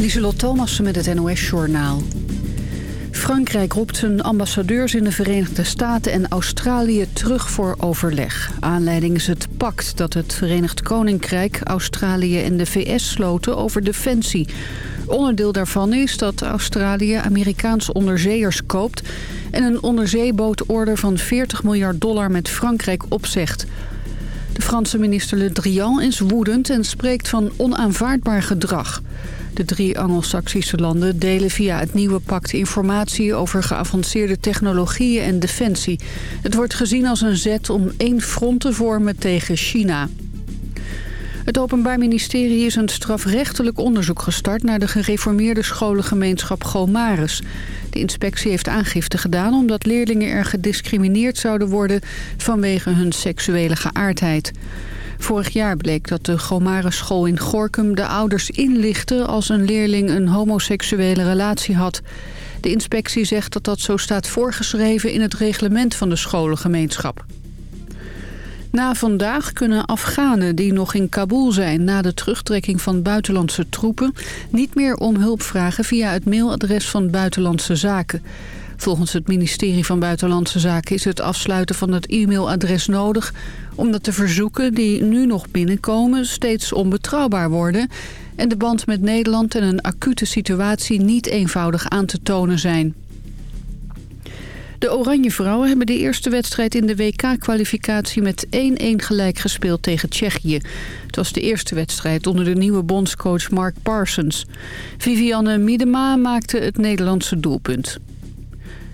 Lieselot Thomassen met het NOS-journaal. Frankrijk roept zijn ambassadeurs in de Verenigde Staten en Australië terug voor overleg. Aanleiding is het pact dat het Verenigd Koninkrijk, Australië en de VS sloten over defensie. Onderdeel daarvan is dat Australië Amerikaans onderzeeërs koopt... en een onderzeebootorder van 40 miljard dollar met Frankrijk opzegt. De Franse minister Le Drian is woedend en spreekt van onaanvaardbaar gedrag... De drie Anglo-Saxische landen delen via het nieuwe pact informatie over geavanceerde technologieën en defensie. Het wordt gezien als een zet om één front te vormen tegen China. Het Openbaar Ministerie is een strafrechtelijk onderzoek gestart... naar de gereformeerde scholengemeenschap Gomarus. De inspectie heeft aangifte gedaan omdat leerlingen er gediscrimineerd zouden worden... vanwege hun seksuele geaardheid. Vorig jaar bleek dat de Gomarus school in Gorkum de ouders inlichtte... als een leerling een homoseksuele relatie had. De inspectie zegt dat dat zo staat voorgeschreven in het reglement van de scholengemeenschap. Na vandaag kunnen Afghanen die nog in Kabul zijn... na de terugtrekking van buitenlandse troepen... niet meer om hulp vragen via het mailadres van Buitenlandse Zaken. Volgens het ministerie van Buitenlandse Zaken is het afsluiten van het e-mailadres nodig... omdat de verzoeken die nu nog binnenkomen steeds onbetrouwbaar worden... en de band met Nederland en een acute situatie niet eenvoudig aan te tonen zijn. De Oranje Vrouwen hebben de eerste wedstrijd in de WK-kwalificatie met 1-1 gelijk gespeeld tegen Tsjechië. Het was de eerste wedstrijd onder de nieuwe bondscoach Mark Parsons. Vivianne Miedema maakte het Nederlandse doelpunt.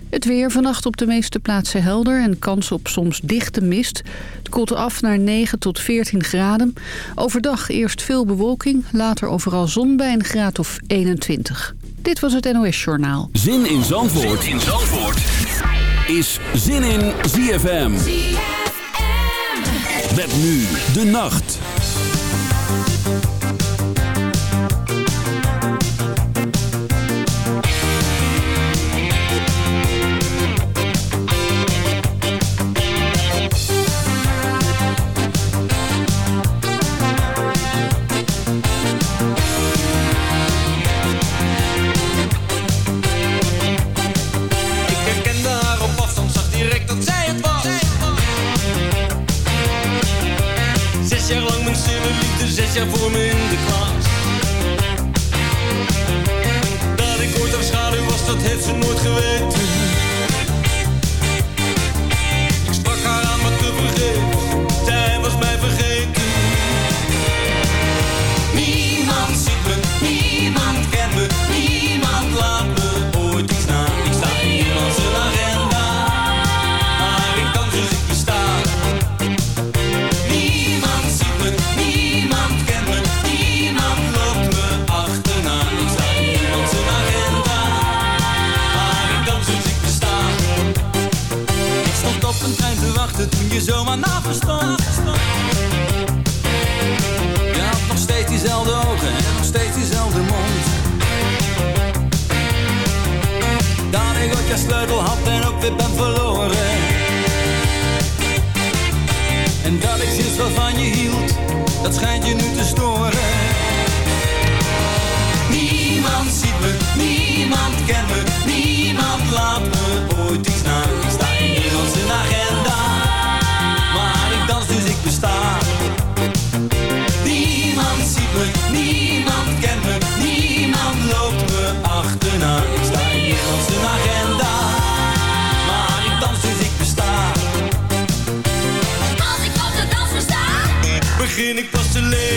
Het weer vannacht op de meeste plaatsen helder en kans op soms dichte mist. Het koelt af naar 9 tot 14 graden. Overdag eerst veel bewolking, later overal zon bij een graad of 21. Dit was het NOS Journaal. Zin in Zandvoort, zin in Zandvoort. is Zin in ZFM. ZFM. Met nu de nacht. Kent me, niemand laat me ooit iets na. Ik sta in zijn agenda, maar ik dans dus ik besta. Niemand ziet me, niemand kent me, niemand loopt me achterna. Ik sta in zijn agenda, maar ik dans dus ik besta. Als ik op de danser sta, Begin ik pas te leven,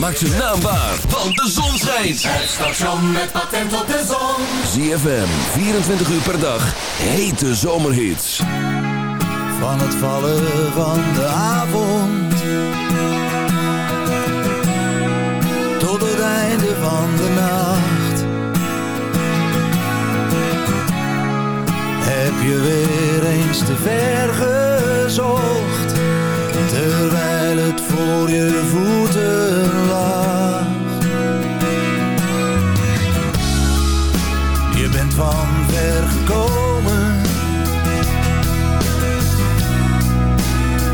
Maak zijn naam waar, want de zon schijnt. Het station met patent op de zon. ZFM, 24 uur per dag. Hete zomerhits. van het vallen van de avond tot het einde van de nacht. Heb je weer eens te ver gezocht, terwijl het voor je voeten lag. Je bent van ver gekomen.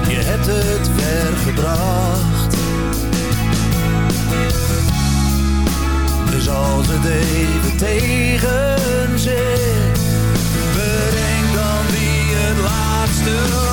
Je hebt het ver gebracht. Dus als het even tegen zit, bedenk dan wie het laatste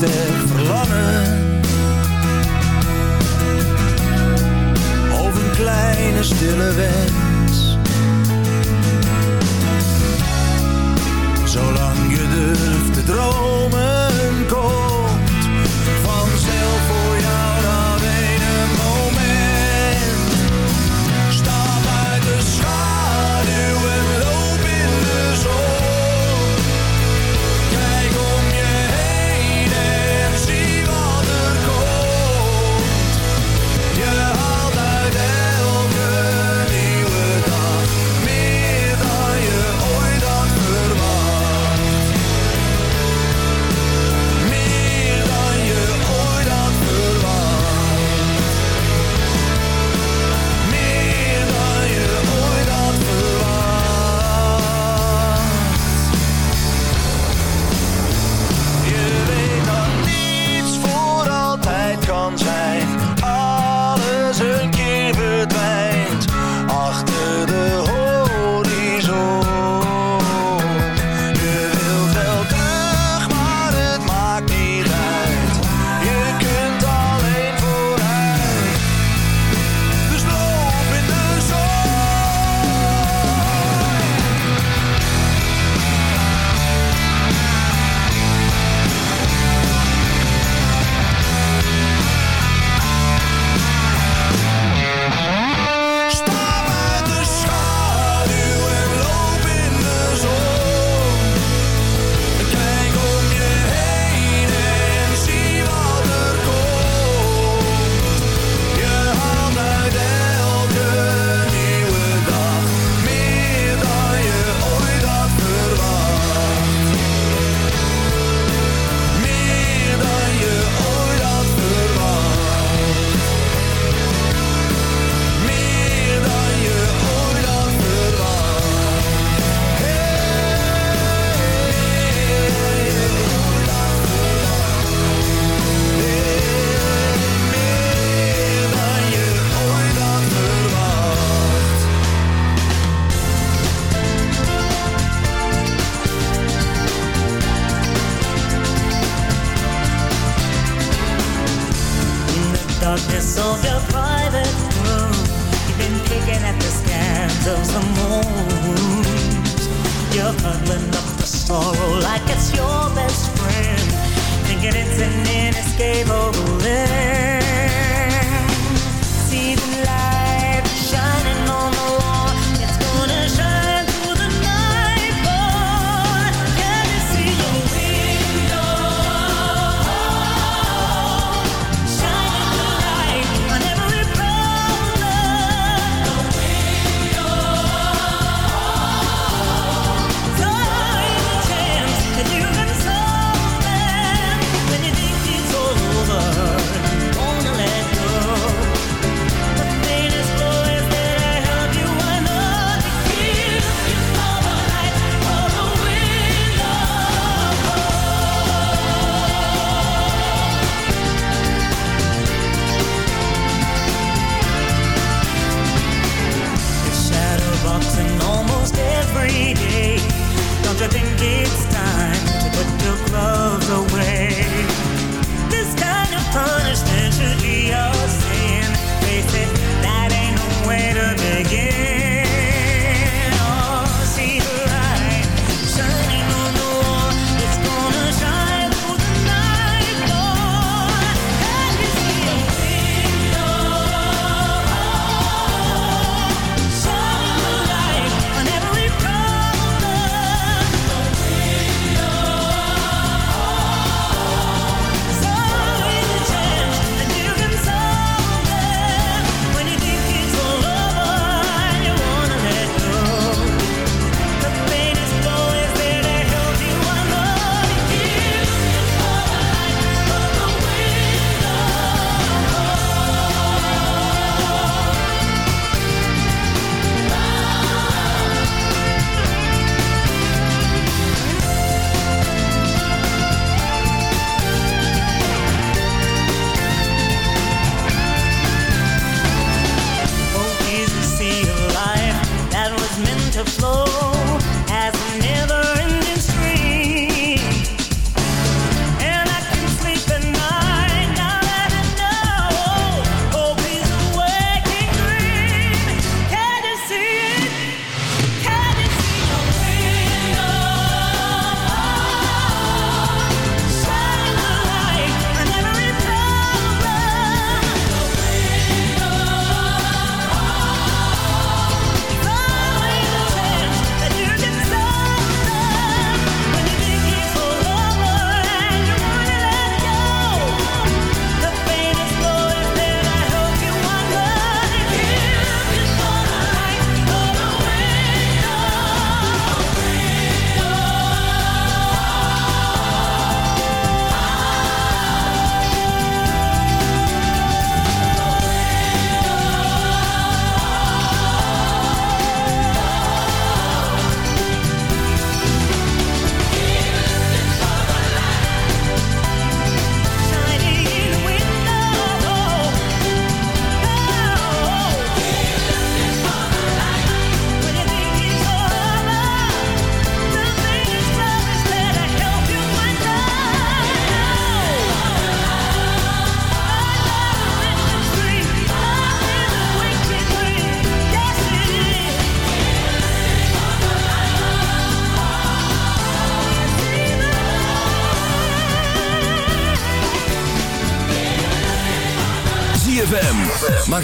sterk verlangen. Of een kleine stille wens.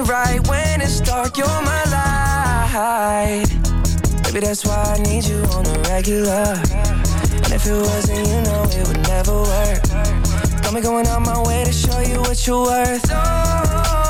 Get right when it's dark. You're my light, baby. That's why I need you on the regular. And if it wasn't, you know it would never work. Got me going out my way to show you what you're worth. Oh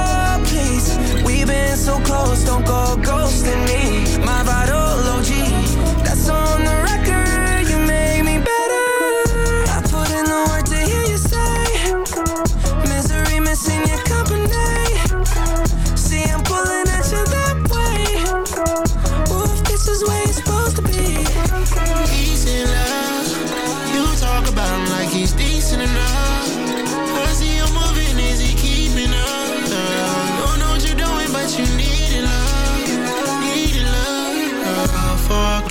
been so close, don't go ghosting me. My vital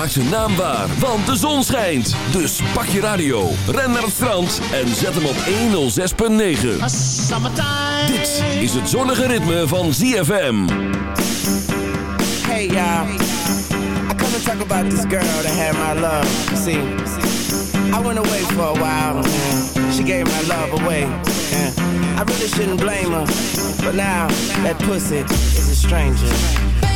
Maak zijn naam waar, want de zon schijnt. Dus pak je radio, ren naar het strand en zet hem op 106.9. Dit is het zonnige ritme van ZFM. Hey y'all, I come to talk about this girl that had my love. See, I went away for a while. She gave my love away. I really shouldn't blame her, but now that pussy is a stranger.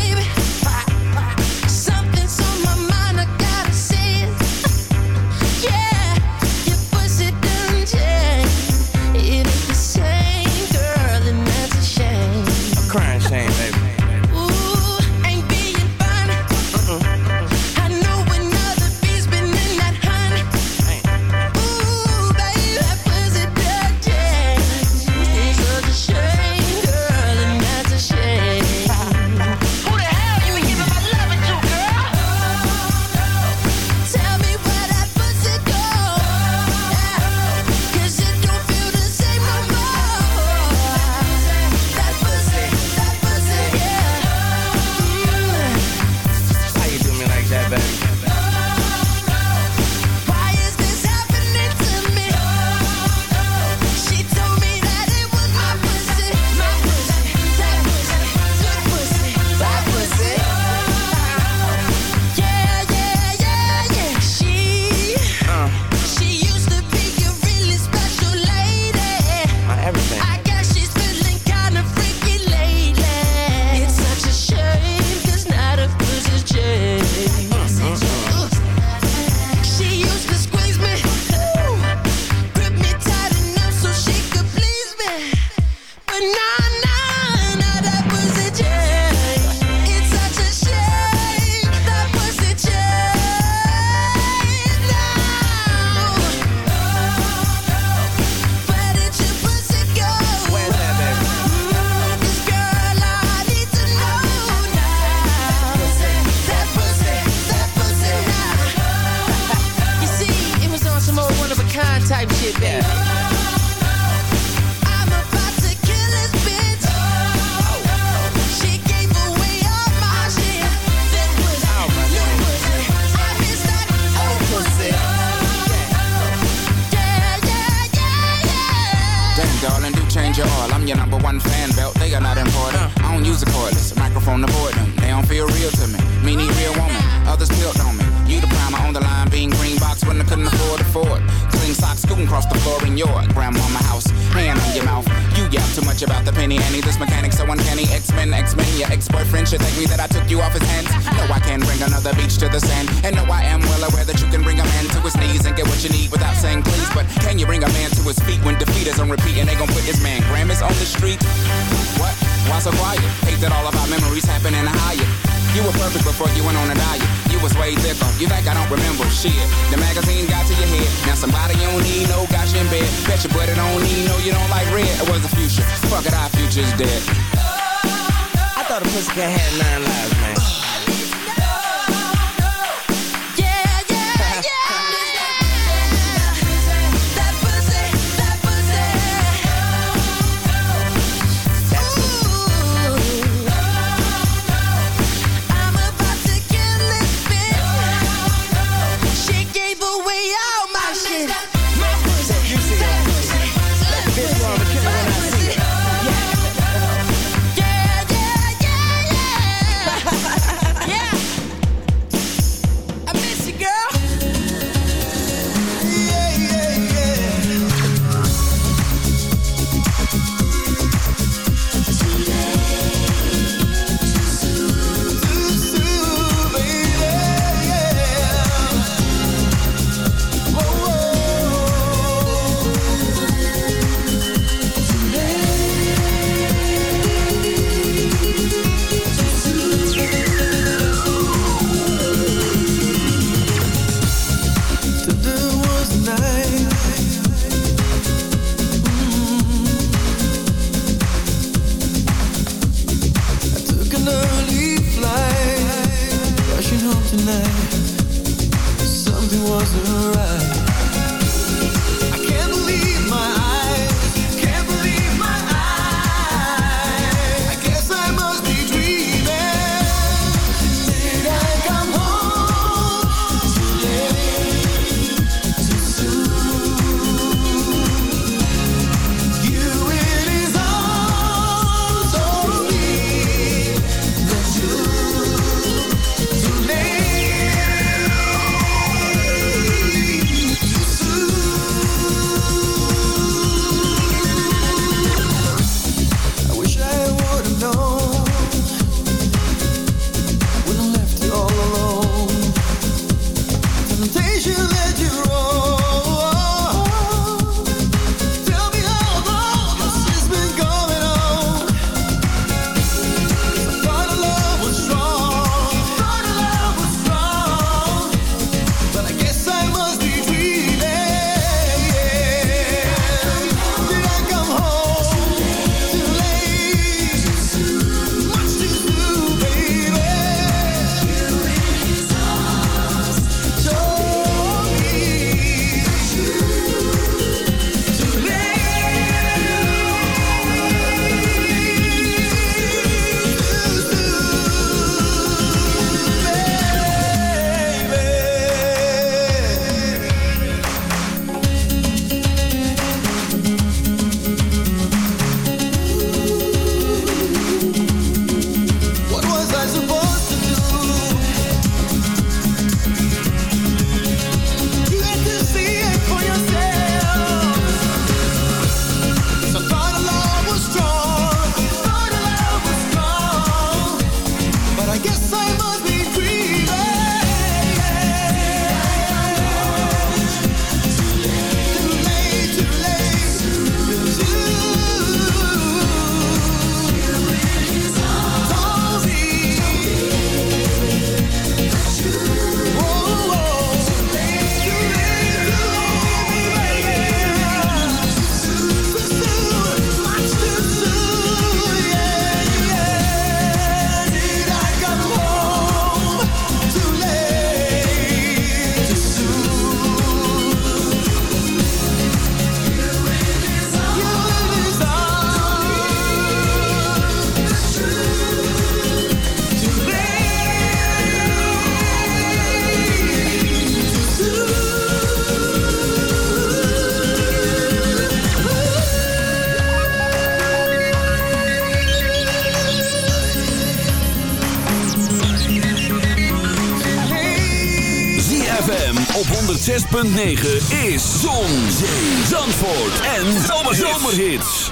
106.9 is Zon, Zee, Zandvoort en Zomerhits.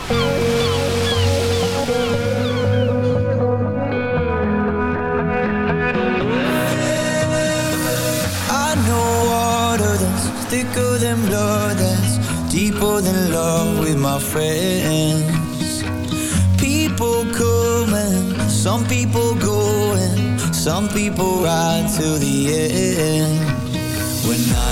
I know water that's thicker than blood That's deeper than love with my friends. People come some people go and Some people ride to the end. When I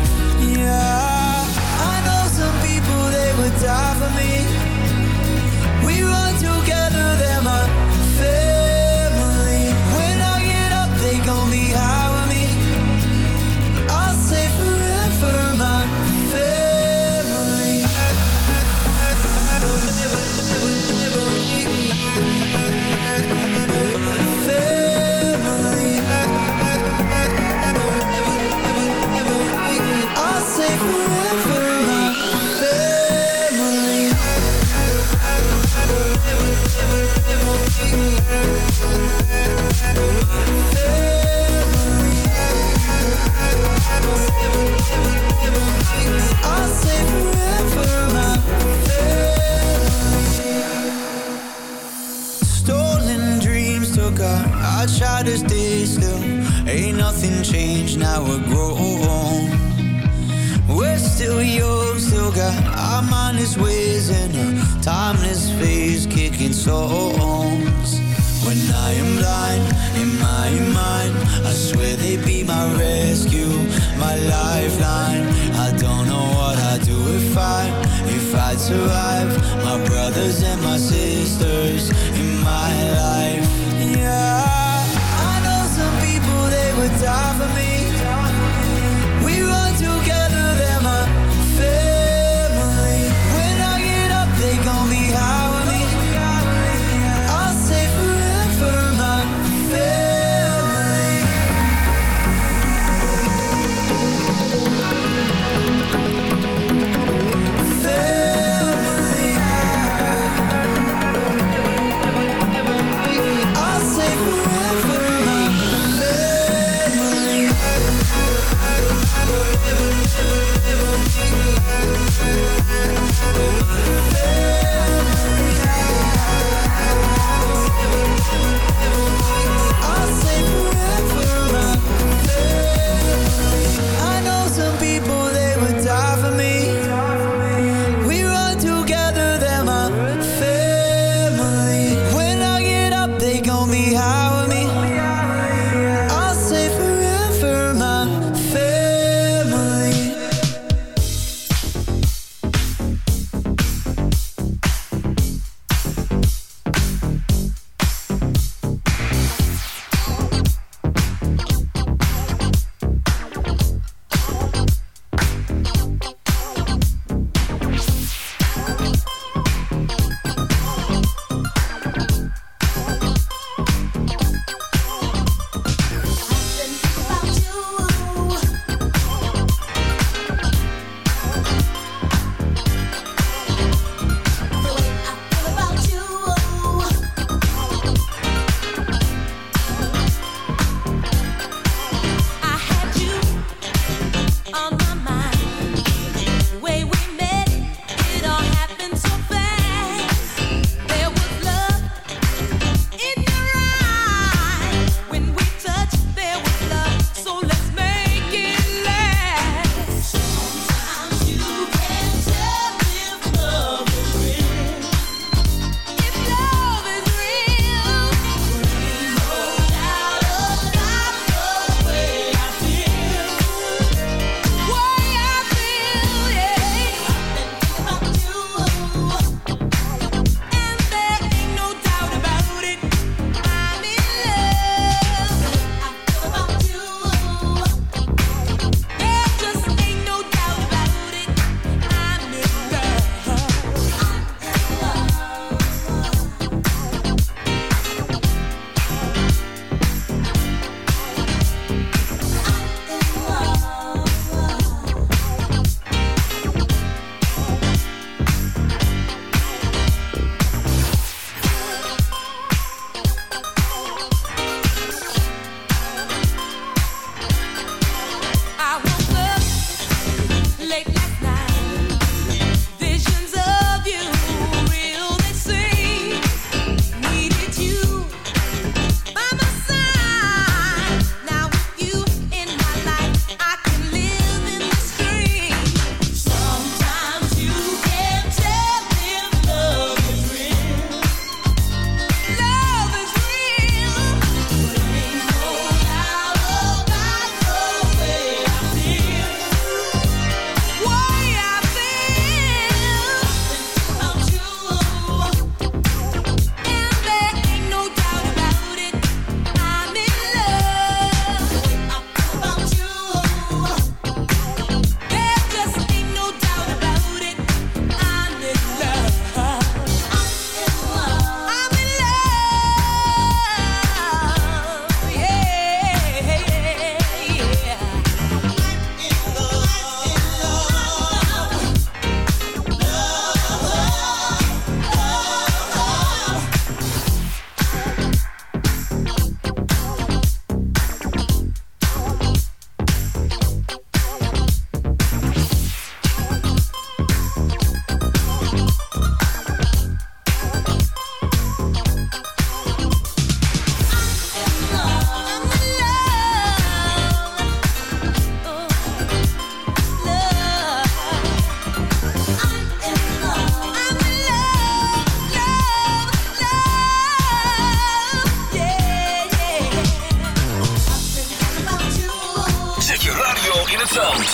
het zand.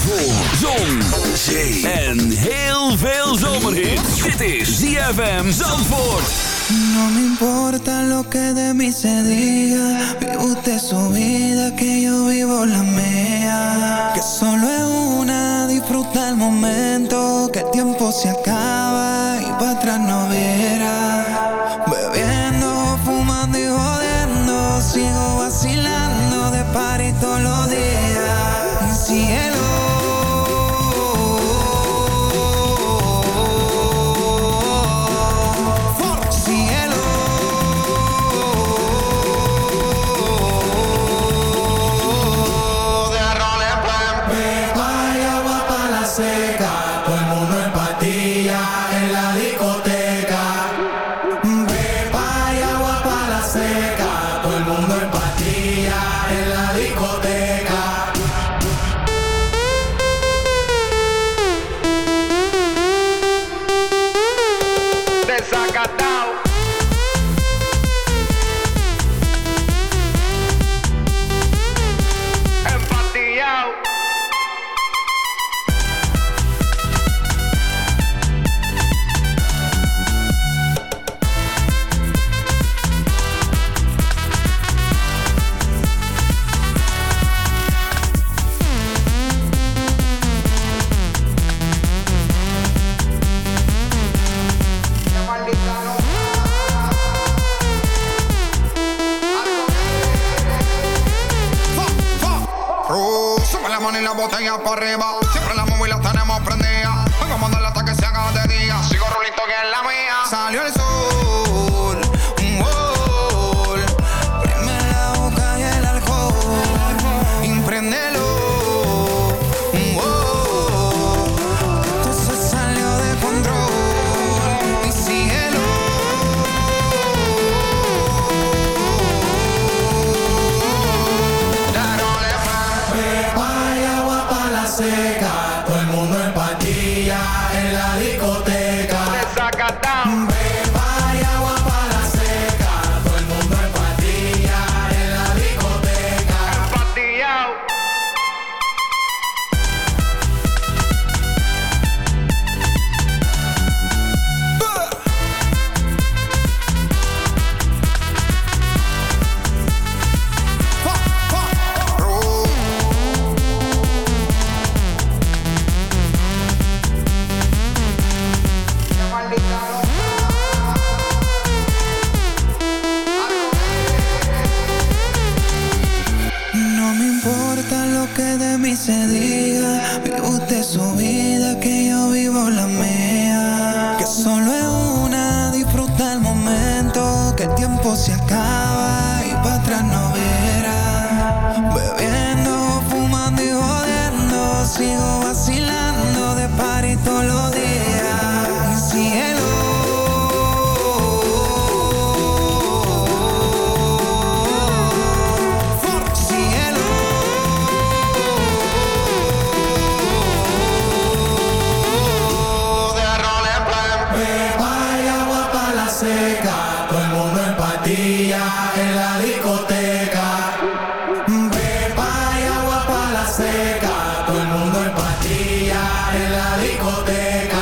Voor zon, en heel veel zomerhit. Dit is ZFM Zandvoort. No me importa lo que de mí se diga. Vive usted su vida, que yo vivo la mía. Que solo es una, disfruta el momento. Que el tiempo se acaba y para atrás no verás. salió el sol. seca, todo el mundo en pastilla en la discoteca.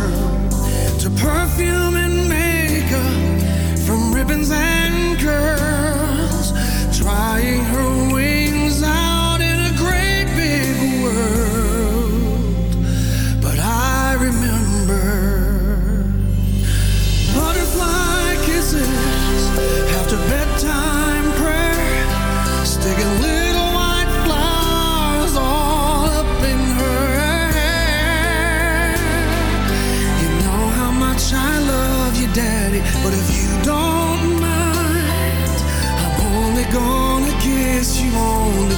Perfume and makeup, from ribbons and